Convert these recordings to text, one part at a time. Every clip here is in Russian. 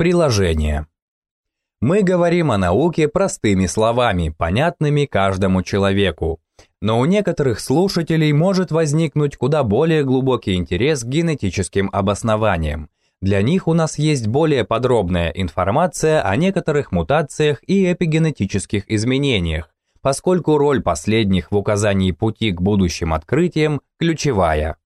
Приложение. Мы говорим о науке простыми словами, понятными каждому человеку. Но у некоторых слушателей может возникнуть куда более глубокий интерес к генетическим обоснованиям. Для них у нас есть более подробная информация о некоторых мутациях и эпигенетических изменениях, поскольку роль последних в указании пути к будущим открытиям ключевая.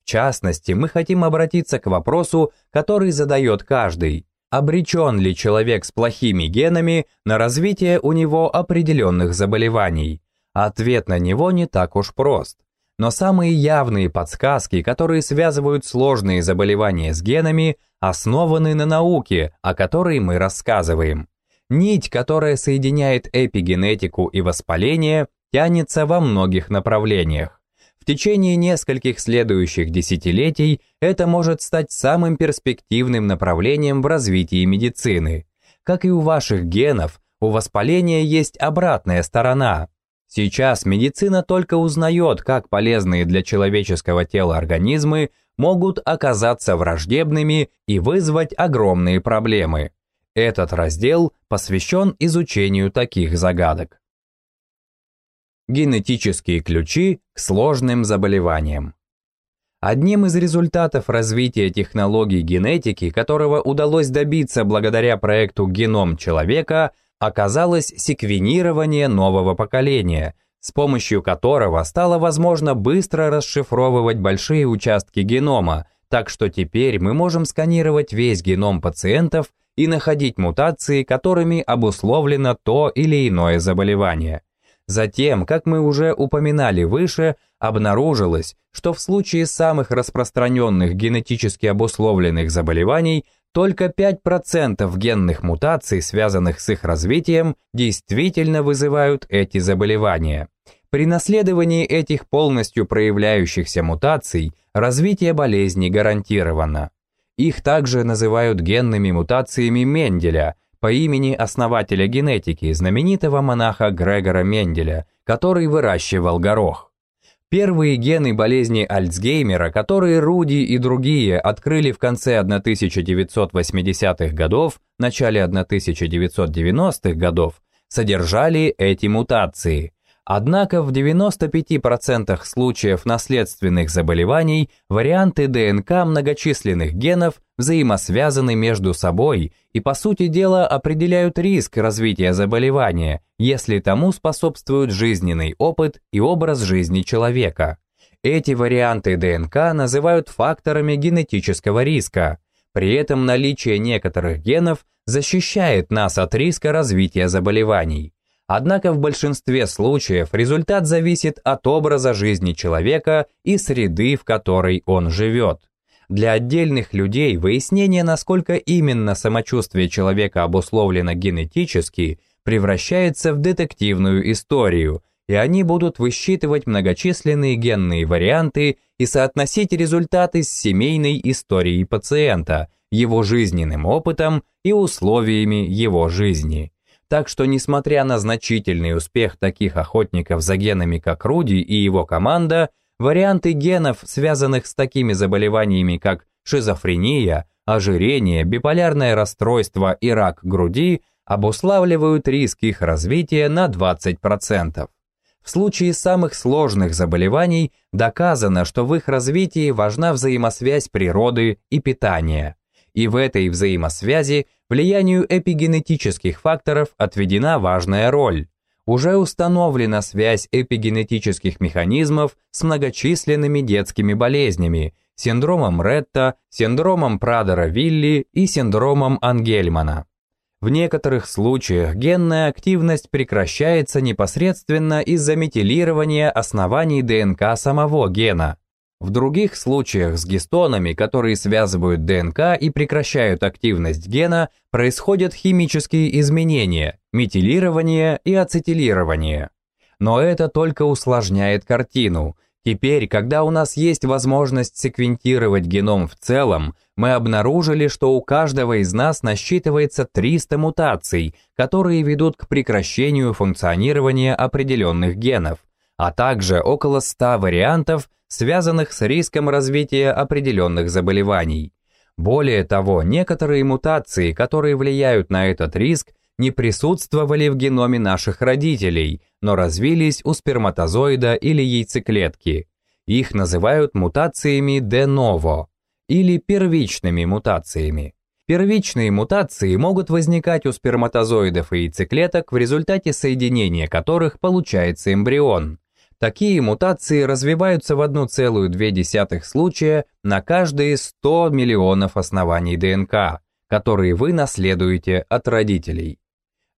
В частности, мы хотим обратиться к вопросу, который задает каждый. Обречен ли человек с плохими генами на развитие у него определенных заболеваний? Ответ на него не так уж прост. Но самые явные подсказки, которые связывают сложные заболевания с генами, основаны на науке, о которой мы рассказываем. Нить, которая соединяет эпигенетику и воспаление, тянется во многих направлениях. В течение нескольких следующих десятилетий это может стать самым перспективным направлением в развитии медицины. Как и у ваших генов, у воспаления есть обратная сторона, Сейчас медицина только узнает, как полезные для человеческого тела организмы могут оказаться враждебными и вызвать огромные проблемы. Этот раздел посвящен изучению таких загадок. Генетические ключи к сложным заболеваниям. Одним из результатов развития технологий генетики, которого удалось добиться благодаря проекту «Геном человека», оказалось секвенирование нового поколения, с помощью которого стало возможно быстро расшифровывать большие участки генома, так что теперь мы можем сканировать весь геном пациентов и находить мутации, которыми обусловлено то или иное заболевание. Затем, как мы уже упоминали выше, обнаружилось, что в случае самых распространенных генетически обусловленных заболеваний только 5% генных мутаций, связанных с их развитием, действительно вызывают эти заболевания. При наследовании этих полностью проявляющихся мутаций развитие болезни гарантировано. Их также называют генными мутациями Менделя по имени основателя генетики, знаменитого монаха Грегора Менделя, который выращивал горох. Первые гены болезни Альцгеймера, которые Руди и другие открыли в конце 1980-х годов, начале 1990-х годов, содержали эти мутации. Однако в 95% случаев наследственных заболеваний варианты ДНК многочисленных генов взаимосвязаны между собой и, по сути дела, определяют риск развития заболевания, если тому способствуют жизненный опыт и образ жизни человека. Эти варианты ДНК называют факторами генетического риска. При этом наличие некоторых генов защищает нас от риска развития заболеваний. Однако в большинстве случаев результат зависит от образа жизни человека и среды, в которой он живет. Для отдельных людей выяснение, насколько именно самочувствие человека обусловлено генетически, превращается в детективную историю, и они будут высчитывать многочисленные генные варианты и соотносить результаты с семейной историей пациента, его жизненным опытом и условиями его жизни. Так что, несмотря на значительный успех таких охотников за генами, как Руди и его команда, варианты генов, связанных с такими заболеваниями, как шизофрения, ожирение, биполярное расстройство и рак груди, обуславливают риск их развития на 20%. В случае самых сложных заболеваний доказано, что в их развитии важна взаимосвязь природы и питания. И в этой взаимосвязи влиянию эпигенетических факторов отведена важная роль. Уже установлена связь эпигенетических механизмов с многочисленными детскими болезнями, синдромом Ретта, синдромом Прадера-Вилли и синдромом Ангельмана. В некоторых случаях генная активность прекращается непосредственно из-за метилирования оснований ДНК самого гена, в других случаях с гистонами, которые связывают ДНК и прекращают активность гена, происходят химические изменения, метилирование и ацетилирование. Но это только усложняет картину. Теперь, когда у нас есть возможность секвентировать геном в целом, мы обнаружили, что у каждого из нас насчитывается 300 мутаций, которые ведут к прекращению функционирования определенных генов, а также около 100 вариантов, связанных с риском развития определенных заболеваний. Более того, некоторые мутации, которые влияют на этот риск, не присутствовали в геноме наших родителей, но развились у сперматозоида или яйцеклетки. Их называют мутациями de novo или первичными мутациями. Первичные мутации могут возникать у сперматозоидов и яйцеклеток, в результате соединения которых получается эмбрион. Такие мутации развиваются в 1,2 случая на каждые 100 миллионов оснований ДНК, которые вы наследуете от родителей.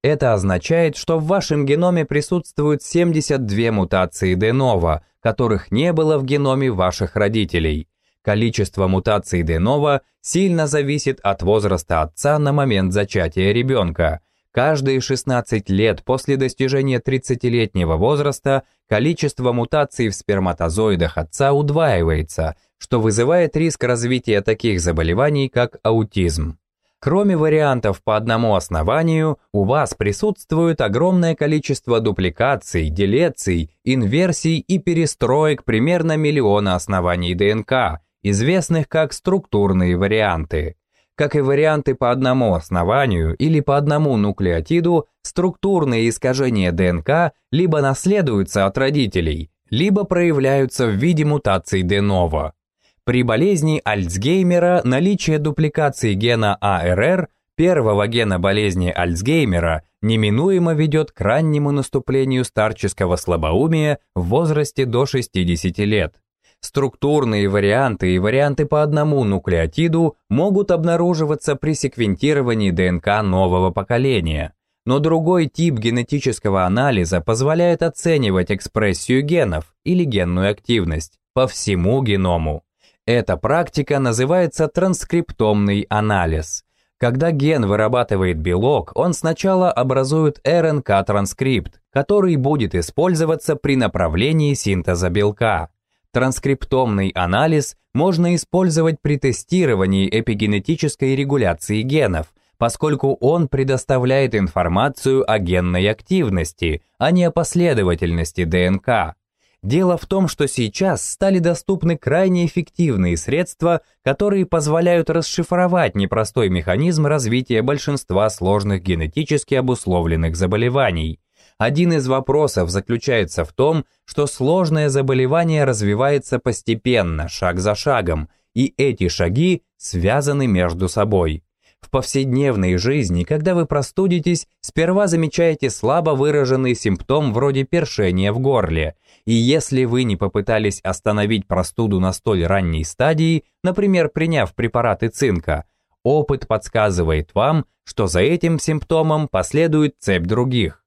Это означает, что в вашем геноме присутствуют 72 мутации novo, которых не было в геноме ваших родителей. Количество мутаций novo сильно зависит от возраста отца на момент зачатия ребенка. Каждые 16 лет после достижения 30-летнего возраста количество мутаций в сперматозоидах отца удваивается, что вызывает риск развития таких заболеваний, как аутизм. Кроме вариантов по одному основанию, у вас присутствует огромное количество дупликаций, делеций, инверсий и перестроек примерно миллиона оснований ДНК, известных как структурные варианты. Как и варианты по одному основанию или по одному нуклеотиду, структурные искажения ДНК либо наследуются от родителей, либо проявляются в виде мутаций де ново. При болезни Альцгеймера наличие дупликации гена АРР, первого гена болезни Альцгеймера, неминуемо ведет к раннему наступлению старческого слабоумия в возрасте до 60 лет. Структурные варианты и варианты по одному нуклеотиду могут обнаруживаться при секвентировании ДНК нового поколения, но другой тип генетического анализа позволяет оценивать экспрессию генов или генную активность по всему геному. Эта практика называется транскриптомный анализ. Когда ген вырабатывает белок, он сначала образует РНК-транскрипт, который будет использоваться при направлении синтеза белка. Транскриптомный анализ можно использовать при тестировании эпигенетической регуляции генов, поскольку он предоставляет информацию о генной активности, а не о последовательности ДНК. Дело в том, что сейчас стали доступны крайне эффективные средства, которые позволяют расшифровать непростой механизм развития большинства сложных генетически обусловленных заболеваний – один из вопросов заключается в том, что сложное заболевание развивается постепенно, шаг за шагом, и эти шаги связаны между собой. В повседневной жизни, когда вы простудитесь, сперва замечаете слабо выраженный симптом вроде першения в горле, и если вы не попытались остановить простуду на столь ранней стадии, например, приняв препараты цинка, опыт подсказывает вам, что за этим симптомом последует цепь других.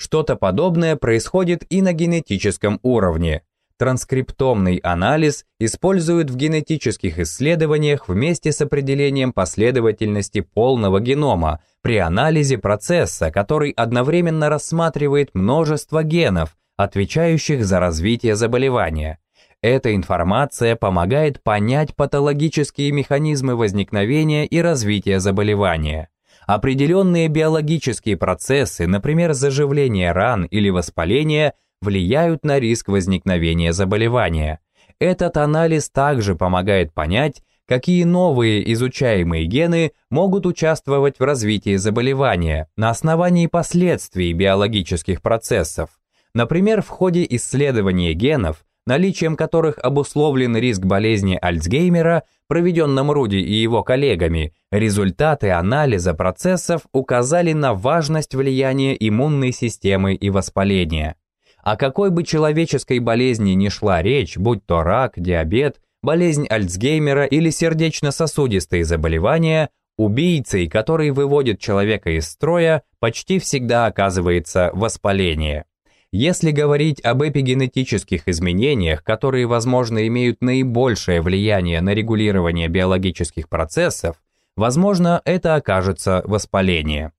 Что-то подобное происходит и на генетическом уровне. Транскриптомный анализ используют в генетических исследованиях вместе с определением последовательности полного генома при анализе процесса, который одновременно рассматривает множество генов, отвечающих за развитие заболевания. Эта информация помогает понять патологические механизмы возникновения и развития заболевания. Определенные биологические процессы, например, заживление ран или воспаление, влияют на риск возникновения заболевания. Этот анализ также помогает понять, какие новые изучаемые гены могут участвовать в развитии заболевания на основании последствий биологических процессов. Например, в ходе исследования генов наличием которых обусловлен риск болезни Альцгеймера, проведенном Руди и его коллегами, результаты анализа процессов указали на важность влияния иммунной системы и воспаления. О какой бы человеческой болезни ни шла речь, будь то рак, диабет, болезнь Альцгеймера или сердечно-сосудистые заболевания, убийцей, который выводит человека из строя, почти всегда оказывается воспаление. Если говорить об эпигенетических изменениях, которые, возможно, имеют наибольшее влияние на регулирование биологических процессов, возможно, это окажется воспаление.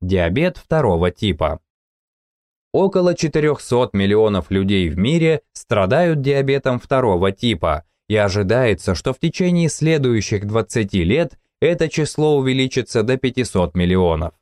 Диабет второго типа. Около 400 миллионов людей в мире страдают диабетом второго типа, и ожидается, что в течение следующих 20 лет это число увеличится до 500 миллионов.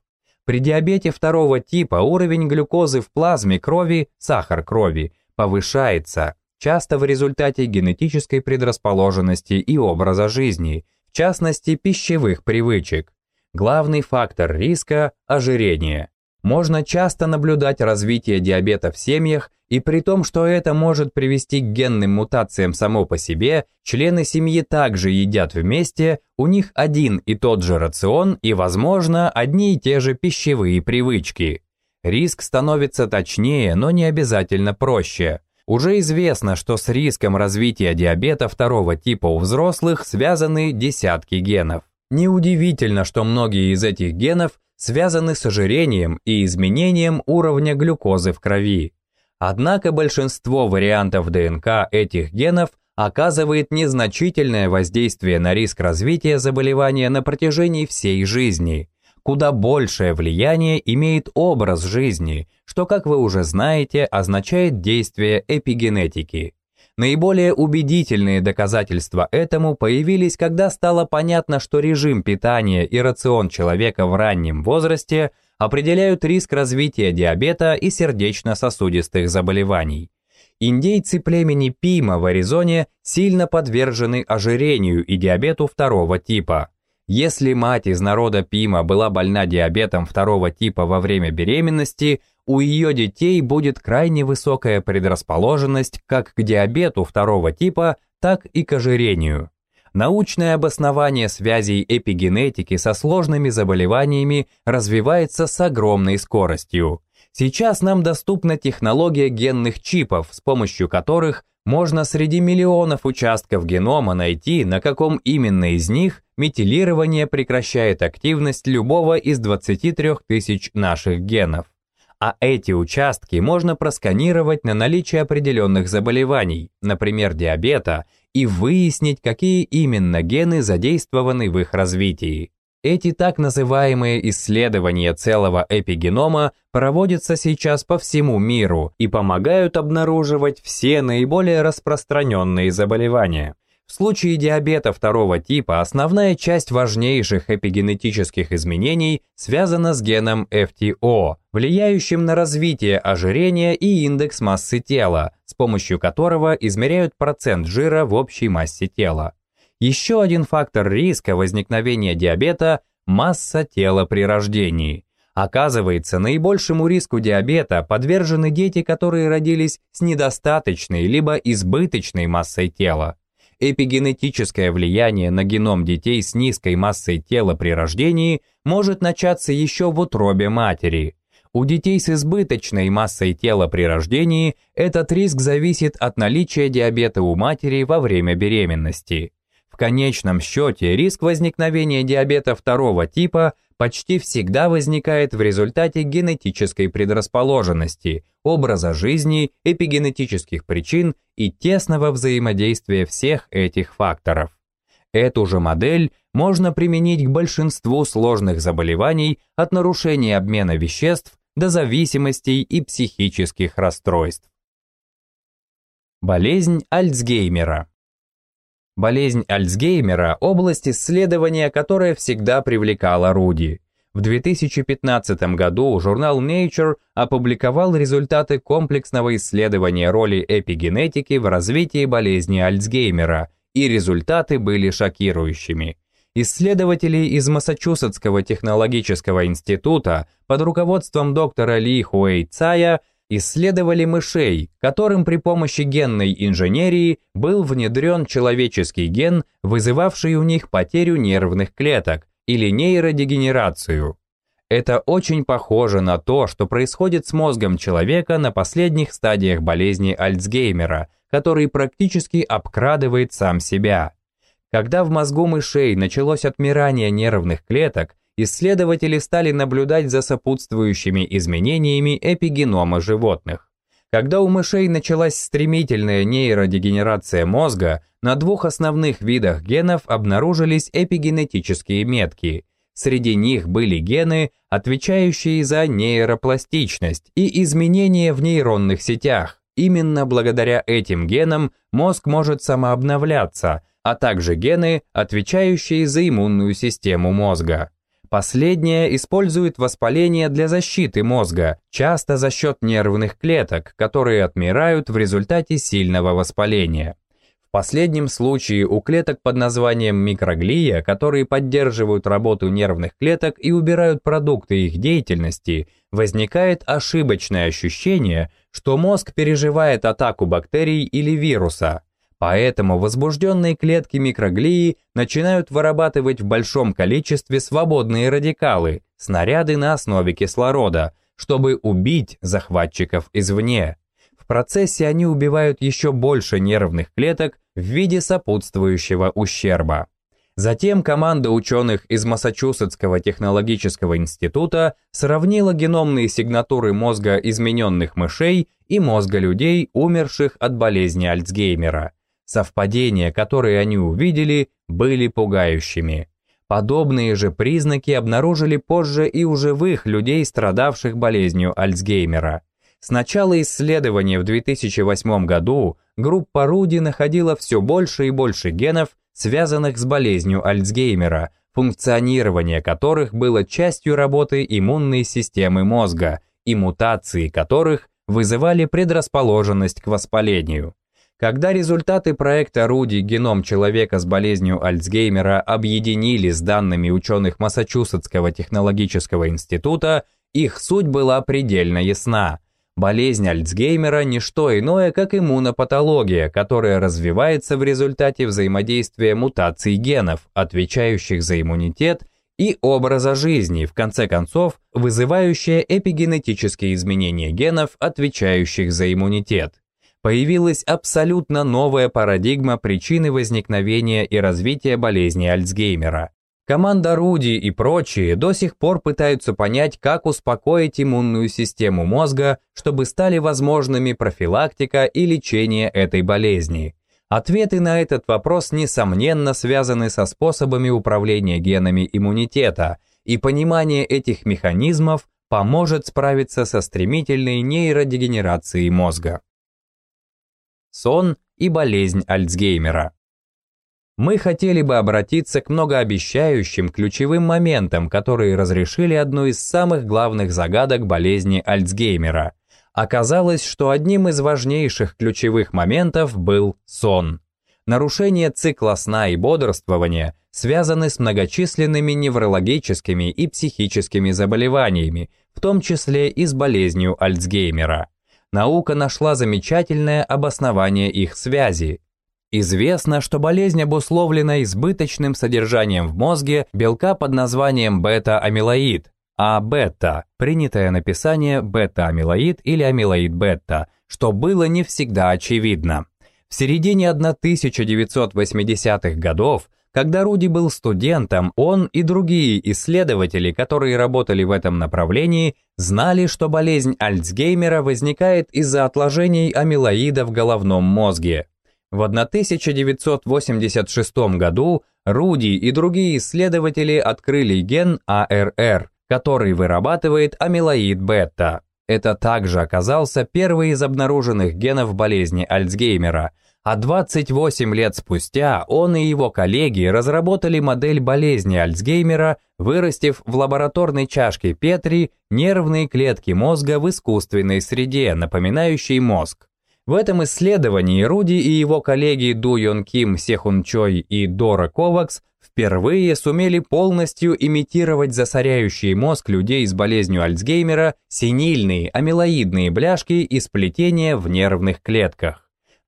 При диабете второго типа уровень глюкозы в плазме крови, сахар крови, повышается. часто в результате генетической предрасположенности и образа жизни, в частности пищевых привычек. Главный фактор риска – ожирение. Можно часто наблюдать развитие диабета в семьях, и при том, что это может привести к генным мутациям само по себе, члены семьи также едят вместе, у них один и тот же рацион и, возможно, одни и те же пищевые привычки. Риск становится точнее, но не обязательно проще. Уже известно, что с риском развития диабета второго типа у взрослых связаны десятки генов. Неудивительно, что многие из этих генов связаны с ожирением и изменением уровня глюкозы в крови. Однако большинство вариантов ДНК этих генов оказывает незначительное воздействие на риск развития заболевания на протяжении всей жизни. Куда большее влияние имеет образ жизни, что, как вы уже знаете, означает действие эпигенетики. Наиболее убедительные доказательства этому появились, когда стало понятно, что режим питания и рацион человека в раннем возрасте определяют риск развития диабета и сердечно-сосудистых заболеваний. Индейцы племени Пима в Аризоне сильно подвержены ожирению и диабету второго типа. Если мать из народа Пима была больна диабетом второго типа во время беременности, у ее детей будет крайне высокая предрасположенность как к диабету второго типа, так и к ожирению. Научное обоснование связей эпигенетики со сложными заболеваниями развивается с огромной скоростью. Сейчас нам доступна технология генных чипов, с помощью которых можно среди миллионов участков генома найти, на каком именно из них метилирование прекращает активность любого из 23 тысяч наших генов а эти участки можно просканировать на наличие определенных заболеваний, например, диабета, и выяснить, какие именно гены задействованы в их развитии. Эти так называемые исследования целого эпигенома проводятся сейчас по всему миру и помогают обнаруживать все наиболее распространенные заболевания. В случае диабета второго типа основная часть важнейших эпигенетических изменений связана с геном FTO, влияющим на развитие ожирения и индекс массы тела, с помощью которого измеряют процент жира в общей массе тела. Еще один фактор риска возникновения диабета – масса тела при рождении. Оказывается, наибольшему риску диабета подвержены дети, которые родились с недостаточной либо избыточной массой тела. Эпигенетическое влияние на геном детей с низкой массой тела при рождении может начаться еще в утробе матери. У детей с избыточной массой тела при рождении этот риск зависит от наличия диабета у матери во время беременности. В конечном счете риск возникновения диабета второго типа почти всегда возникает в результате генетической предрасположенности, образа жизни, эпигенетических причин и тесного взаимодействия всех этих факторов. Эту же модель можно применить к большинству сложных заболеваний от нарушения обмена веществ до зависимостей и психических расстройств. Болезнь Альцгеймера Болезнь Альцгеймера – область исследования, которая всегда привлекала Руди. В 2015 году журнал Nature опубликовал результаты комплексного исследования роли эпигенетики в развитии болезни Альцгеймера, и результаты были шокирующими. Исследователи из Массачусетского технологического института под руководством доктора Ли Хуэй Цая – исследовали мышей, которым при помощи генной инженерии был внедрен человеческий ген, вызывавший у них потерю нервных клеток или нейродегенерацию. Это очень похоже на то, что происходит с мозгом человека на последних стадиях болезни Альцгеймера, который практически обкрадывает сам себя. Когда в мозгу мышей началось отмирание нервных клеток, исследователи стали наблюдать за сопутствующими изменениями эпигенома животных. Когда у мышей началась стремительная нейродегенерация мозга, на двух основных видах генов обнаружились эпигенетические метки. Среди них были гены, отвечающие за нейропластичность и изменения в нейронных сетях. Именно благодаря этим генам мозг может самообновляться, а также гены, отвечающие за иммунную систему мозга. Последнее использует воспаление для защиты мозга, часто за счет нервных клеток, которые отмирают в результате сильного воспаления. В последнем случае у клеток под названием микроглия, которые поддерживают работу нервных клеток и убирают продукты их деятельности, возникает ошибочное ощущение, что мозг переживает атаку бактерий или вируса. Поэтому возбужденные клетки микроглии начинают вырабатывать в большом количестве свободные радикалы, снаряды на основе кислорода, чтобы убить захватчиков извне. В процессе они убивают еще больше нервных клеток в виде сопутствующего ущерба. Затем команда ученых из Массачусетского технологического института сравнила геномные сигнатуры мозга измененных мышей и мозга людей, умерших от болезни Альцгеймера – Совпадения, которые они увидели, были пугающими. Подобные же признаки обнаружили позже и у живых людей, страдавших болезнью Альцгеймера. С начала исследования в 2008 году группа Руди находила все больше и больше генов, связанных с болезнью Альцгеймера, функционирование которых было частью работы иммунной системы мозга и мутации которых вызывали предрасположенность к воспалению. Когда результаты проекта Руди «Геном человека с болезнью Альцгеймера» объединили с данными ученых Массачусетского технологического института, их суть была предельно ясна. Болезнь Альцгеймера – не что иное, как иммунопатология, которая развивается в результате взаимодействия мутаций генов, отвечающих за иммунитет, и образа жизни, в конце концов, вызывающая эпигенетические изменения генов, отвечающих за иммунитет появилась абсолютно новая парадигма причины возникновения и развития болезни Альцгеймера. Команда Руди и прочие до сих пор пытаются понять, как успокоить иммунную систему мозга, чтобы стали возможными профилактика и лечение этой болезни. Ответы на этот вопрос, несомненно, связаны со способами управления генами иммунитета, и понимание этих механизмов поможет справиться со стремительной нейродегенерацией мозга сон и болезнь Альцгеймера. Мы хотели бы обратиться к многообещающим ключевым моментам, которые разрешили одну из самых главных загадок болезни Альцгеймера. Оказалось, что одним из важнейших ключевых моментов был сон. Нарушение цикла сна и бодрствования связаны с многочисленными неврологическими и психическими заболеваниями, в том числе и с болезнью Альцгеймера наука нашла замечательное обоснование их связи. Известно, что болезнь обусловлена избыточным содержанием в мозге белка под названием бета-амилоид, а бета, принятое написание бета-амилоид или амилоид-бета, что было не всегда очевидно. В середине 1980-х годов когда Руди был студентом, он и другие исследователи, которые работали в этом направлении, знали, что болезнь Альцгеймера возникает из-за отложений амилоида в головном мозге. В 1986 году Руди и другие исследователи открыли ген АРР, который вырабатывает амилоид бета. Это также оказался первый из обнаруженных генов болезни Альцгеймера – а 28 лет спустя он и его коллеги разработали модель болезни Альцгеймера, вырастив в лабораторной чашке Петри нервные клетки мозга в искусственной среде, напоминающей мозг. В этом исследовании Руди и его коллеги Ду Йон Ким, Сехун Чой и Дора Ковакс впервые сумели полностью имитировать засоряющий мозг людей с болезнью Альцгеймера синильные амилоидные бляшки и сплетения в нервных клетках.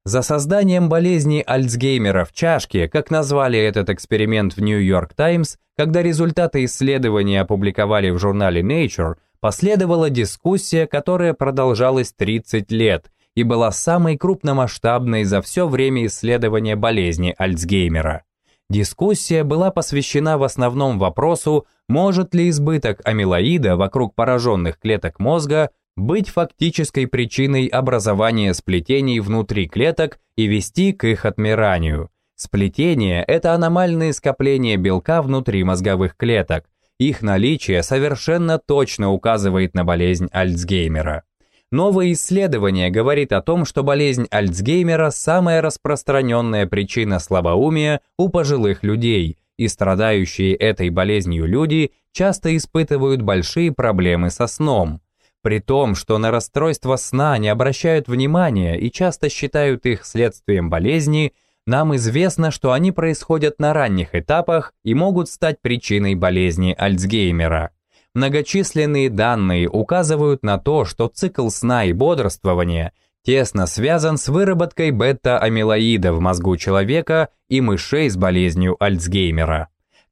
За созданием болезни Альцгеймера в чашке, как назвали этот эксперимент в York Times, когда результаты исследования опубликовали в журнале Nature, последовала дискуссия, которая продолжалась 30 лет и была самой крупномасштабной за все время исследования болезни Альцгеймера. Дискуссия была посвящена в основном вопросу, может ли избыток амилоида вокруг пораженных клеток мозга быть фактической причиной образования сплетений внутри клеток и вести к их отмиранию. Сплетения – это аномальные скопления белка внутри мозговых клеток. Их наличие совершенно точно указывает на болезнь Альцгеймера. Новое исследование говорит о том, что болезнь Альцгеймера – самая распространенная причина слабоумия у пожилых людей, и страдающие этой болезнью люди часто испытывают большие проблемы со сном. При том, что на расстройство сна не обращают внимания и часто считают их следствием болезни, нам известно, что они происходят на ранних этапах и могут стать причиной болезни Альцгеймера. Многочисленные данные указывают на то, что цикл сна и бодрствования тесно связан с выработкой бета-амилоида в мозгу человека и мышей с болезнью Альцгеймера.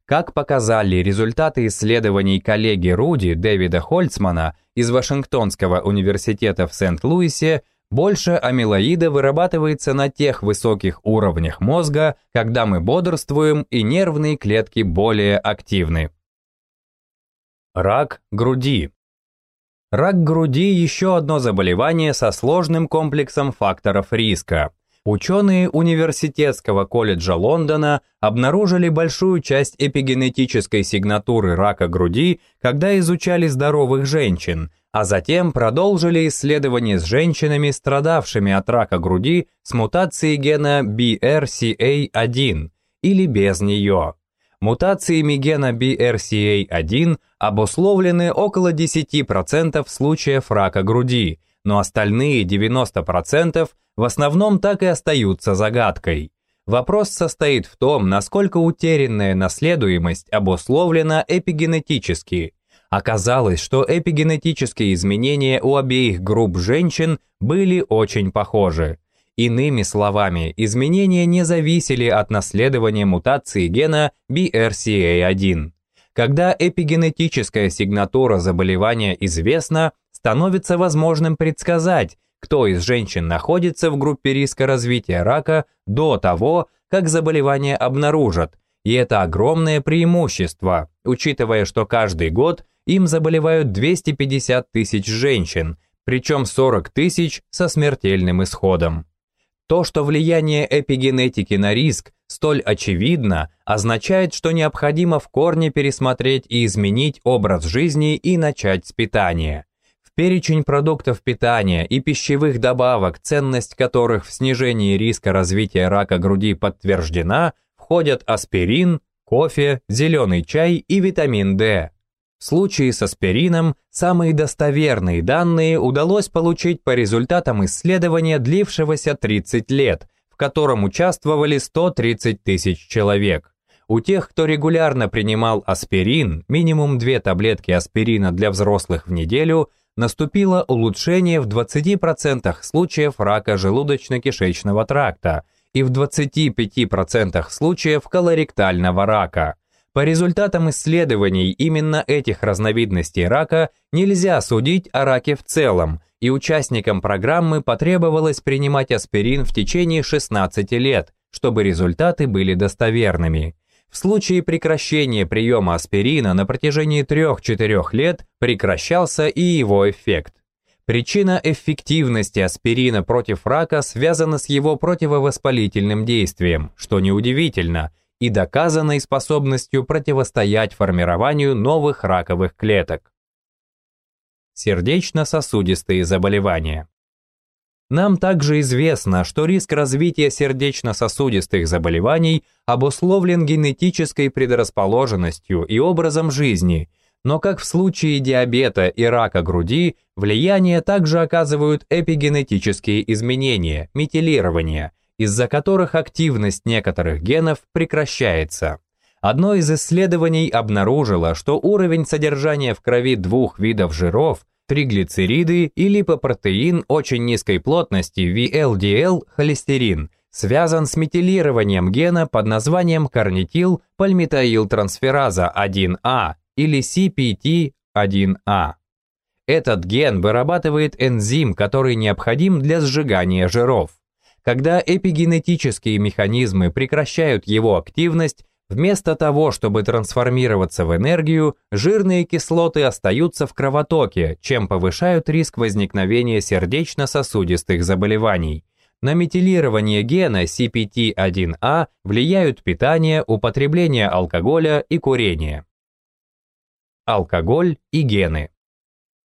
Как показали результаты исследований коллеги Руди Дэвида Хольцмана из Вашингтонского университета в Сент-Луисе, больше амилоида вырабатывается на тех высоких уровнях мозга, когда мы бодрствуем и нервные клетки более активны. Рак груди. Рак груди – еще одно заболевание со сложным комплексом факторов риска. Ученые Университетского колледжа Лондона обнаружили большую часть эпигенетической сигнатуры рака груди, когда изучали здоровых женщин, а затем продолжили исследования с женщинами, страдавшими от рака груди с мутацией гена BRCA1 или без нее. Мутациями гена BRCA1 обусловлены около 10% случаев рака груди, но остальные 90% в основном так и остаются загадкой. Вопрос состоит в том, насколько утерянная наследуемость обусловлена эпигенетически. Оказалось, что эпигенетические изменения у обеих групп женщин были очень похожи. Иными словами, изменения не зависели от наследования мутации гена BRCA1. Когда эпигенетическая сигнатура заболевания известна, становится возможным предсказать, кто из женщин находится в группе риска развития рака до того, как заболевание обнаружат, и это огромное преимущество, учитывая, что каждый год им заболевают 250 тысяч женщин, причем 40 тысяч со смертельным исходом. То, что влияние эпигенетики на риск столь очевидно, означает, что необходимо в корне пересмотреть и изменить образ жизни и начать с питания перечень продуктов питания и пищевых добавок, ценность которых в снижении риска развития рака груди подтверждена, входят аспирин, кофе, зеленый чай и витамин D. В случае с аспирином самые достоверные данные удалось получить по результатам исследования, длившегося 30 лет, в котором участвовали 130 тысяч человек. У тех, кто регулярно принимал аспирин, минимум 2 таблетки аспирина для взрослых в неделю – наступило улучшение в 20% случаев рака желудочно-кишечного тракта и в 25% случаев колоректального рака. По результатам исследований именно этих разновидностей рака нельзя судить о раке в целом, и участникам программы потребовалось принимать аспирин в течение 16 лет, чтобы результаты были достоверными. В случае прекращения приема аспирина на протяжении 3-4 лет прекращался и его эффект. Причина эффективности аспирина против рака связана с его противовоспалительным действием, что неудивительно, и доказанной способностью противостоять формированию новых раковых клеток. Сердечно-сосудистые заболевания. Нам также известно, что риск развития сердечно-сосудистых заболеваний обусловлен генетической предрасположенностью и образом жизни, но как в случае диабета и рака груди, влияние также оказывают эпигенетические изменения, метилирование, из-за которых активность некоторых генов прекращается. Одно из исследований обнаружило, что уровень содержания в крови двух видов жиров триглицериды и липопротеин очень низкой плотности VLDL холестерин связан с метилированием гена под названием карнитил пальмитаилтрансфераза 1А или CPT1A. Этот ген вырабатывает энзим, который необходим для сжигания жиров. Когда эпигенетические механизмы прекращают его активность, Вместо того, чтобы трансформироваться в энергию, жирные кислоты остаются в кровотоке, чем повышают риск возникновения сердечно-сосудистых заболеваний. На метилирование гена CPT1A влияют питание, употребление алкоголя и курение. Алкоголь и гены.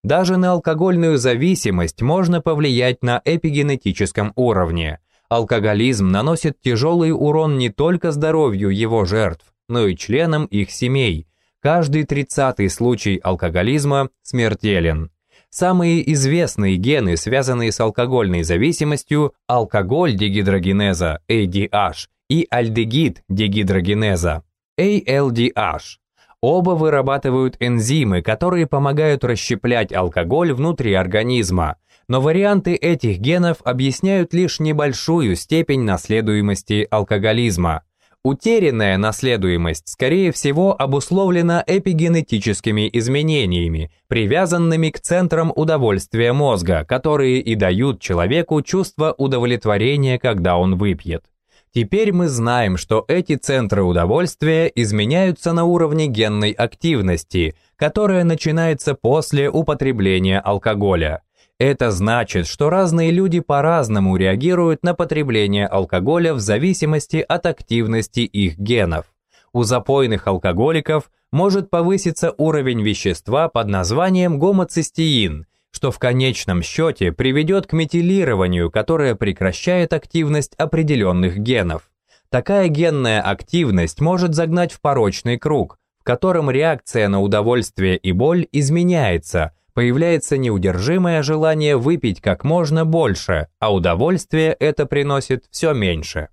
Даже на алкогольную зависимость можно повлиять на эпигенетическом уровне – алкоголизм наносит тяжелый урон не только здоровью его жертв, но и членам их семей. Каждый тридцатый случай алкоголизма смертелен. Самые известные гены, связанные с алкогольной зависимостью, алкоголь дегидрогенеза, ADH, и альдегид дегидрогенеза, ALDH. Оба вырабатывают энзимы, которые помогают расщеплять алкоголь внутри организма, но варианты этих генов объясняют лишь небольшую степень наследуемости алкоголизма. Утерянная наследуемость, скорее всего, обусловлена эпигенетическими изменениями, привязанными к центрам удовольствия мозга, которые и дают человеку чувство удовлетворения, когда он выпьет. Теперь мы знаем, что эти центры удовольствия изменяются на уровне генной активности, которая начинается после употребления алкоголя. Это значит, что разные люди по-разному реагируют на потребление алкоголя в зависимости от активности их генов. У запойных алкоголиков может повыситься уровень вещества под названием гомоцистеин, что в конечном счете приведет к метилированию, которое прекращает активность определенных генов. Такая генная активность может загнать в порочный круг, в котором реакция на удовольствие и боль изменяется – появляется неудержимое желание выпить как можно больше, а удовольствие это приносит все меньше.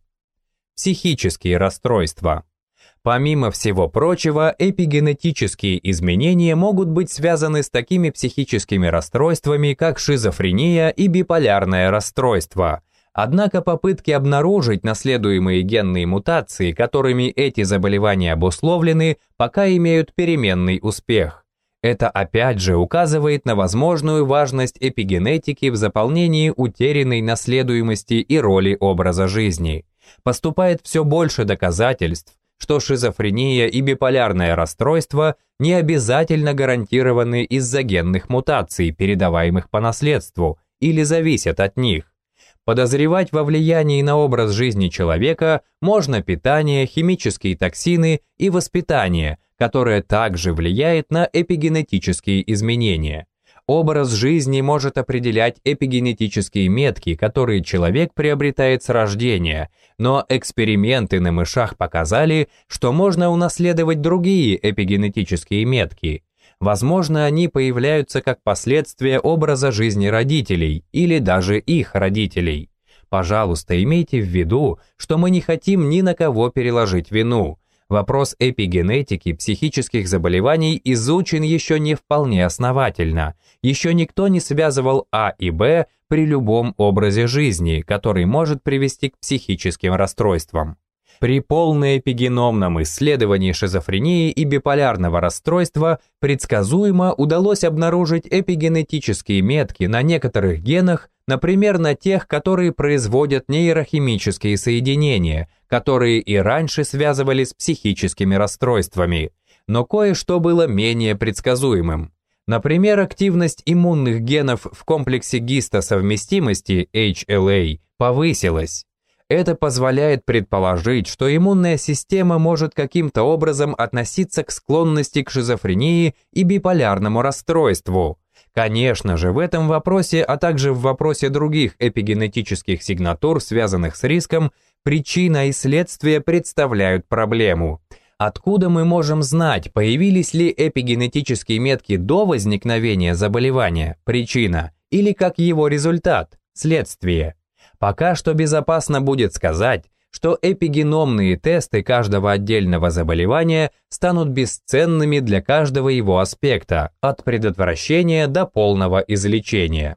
Психические расстройства. Помимо всего прочего, эпигенетические изменения могут быть связаны с такими психическими расстройствами, как шизофрения и биполярное расстройство. Однако попытки обнаружить наследуемые генные мутации, которыми эти заболевания обусловлены, пока имеют переменный успех. Это опять же указывает на возможную важность эпигенетики в заполнении утерянной наследуемости и роли образа жизни. Поступает все больше доказательств, что шизофрения и биполярное расстройство не обязательно гарантированы из-за генных мутаций, передаваемых по наследству, или зависят от них. Подозревать во влиянии на образ жизни человека можно питание, химические токсины и воспитание, которое также влияет на эпигенетические изменения. Образ жизни может определять эпигенетические метки, которые человек приобретает с рождения, но эксперименты на мышах показали, что можно унаследовать другие эпигенетические метки. Возможно, они появляются как последствия образа жизни родителей или даже их родителей. Пожалуйста, имейте в виду, что мы не хотим ни на кого переложить вину. Вопрос эпигенетики психических заболеваний изучен еще не вполне основательно. Еще никто не связывал А и Б при любом образе жизни, который может привести к психическим расстройствам. При полноэпигеномном исследовании шизофрении и биполярного расстройства предсказуемо удалось обнаружить эпигенетические метки на некоторых генах, например, на тех, которые производят нейрохимические соединения, которые и раньше связывали с психическими расстройствами. Но кое-что было менее предсказуемым. Например, активность иммунных генов в комплексе гистосовместимости HLA повысилась. Это позволяет предположить, что иммунная система может каким-то образом относиться к склонности к шизофрении и биполярному расстройству. Конечно же, в этом вопросе, а также в вопросе других эпигенетических сигнатур, связанных с риском, причина и следствие представляют проблему. Откуда мы можем знать, появились ли эпигенетические метки до возникновения заболевания, причина, или как его результат, следствие? Пока что безопасно будет сказать, что эпигеномные тесты каждого отдельного заболевания станут бесценными для каждого его аспекта, от предотвращения до полного излечения.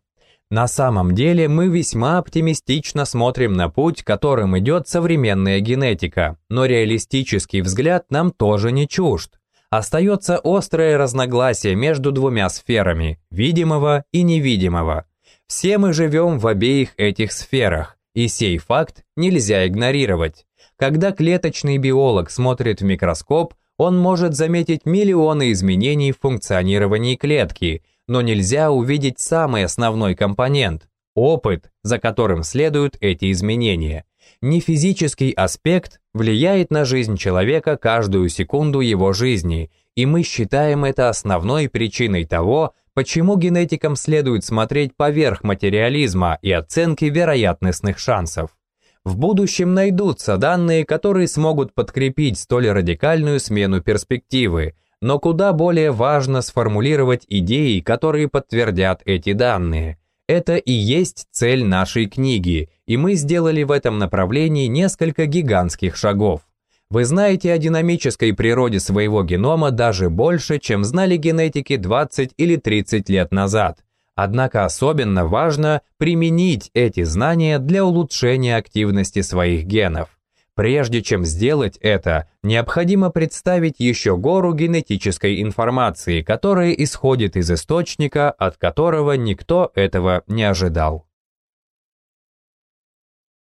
На самом деле мы весьма оптимистично смотрим на путь, которым идет современная генетика, но реалистический взгляд нам тоже не чужд. Остается острое разногласие между двумя сферами – видимого и невидимого – все мы живем в обеих этих сферах, и сей факт нельзя игнорировать. Когда клеточный биолог смотрит в микроскоп, он может заметить миллионы изменений в функционировании клетки, но нельзя увидеть самый основной компонент – опыт, за которым следуют эти изменения. Не физический аспект влияет на жизнь человека каждую секунду его жизни, и мы считаем это основной причиной того, почему генетикам следует смотреть поверх материализма и оценки вероятностных шансов. В будущем найдутся данные, которые смогут подкрепить столь радикальную смену перспективы, но куда более важно сформулировать идеи, которые подтвердят эти данные. Это и есть цель нашей книги, и мы сделали в этом направлении несколько гигантских шагов. Вы знаете о динамической природе своего генома даже больше, чем знали генетики 20 или 30 лет назад. Однако особенно важно применить эти знания для улучшения активности своих генов. Прежде чем сделать это, необходимо представить еще гору генетической информации, которая исходит из источника, от которого никто этого не ожидал.